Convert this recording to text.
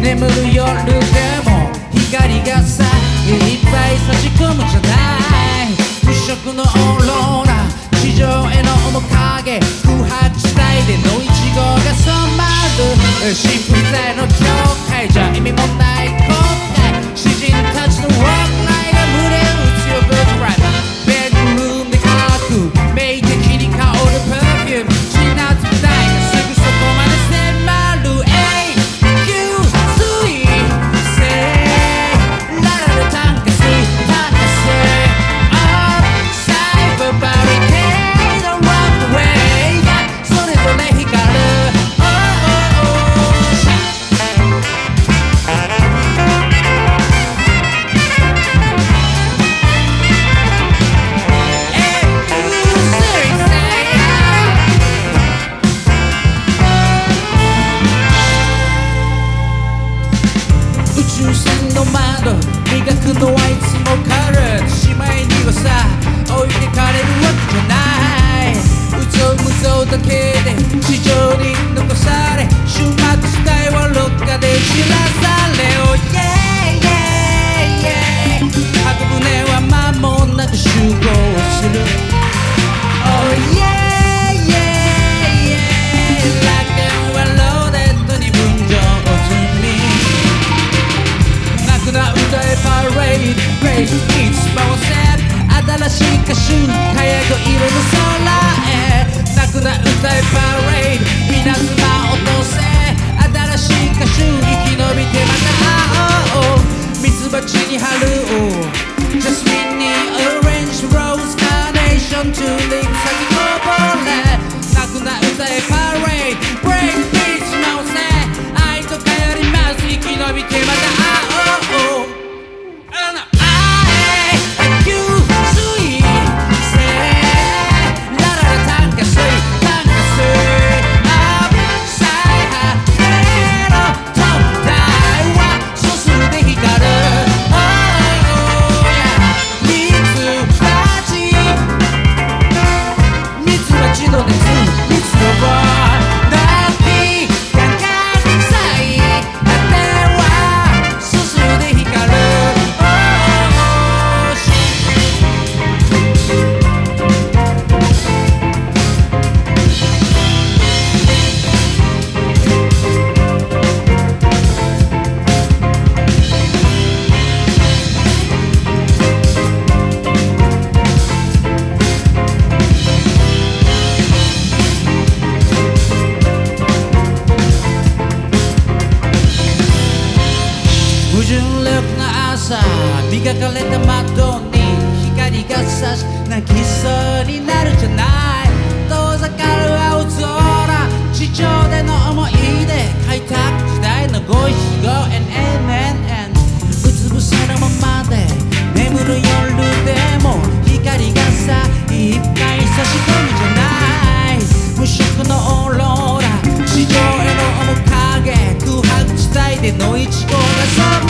眠る夜でも光がさいっぱい差し込むじゃない。無色のオーロラ地上への面影不発あびてまた会おう you ラララ単価水単価水はそすで光る Oh yeah みツバチみツバチのねが、枯れた窓に光が差し泣きそうになるじゃない。遠ざかる青空地上での思い出開拓時代のご一緒 and amen and うつ伏せのままで眠る夜でも光がさいっぱい差し込むじゃない。無色のオーロラ地上への面影空白地帯でのいちごが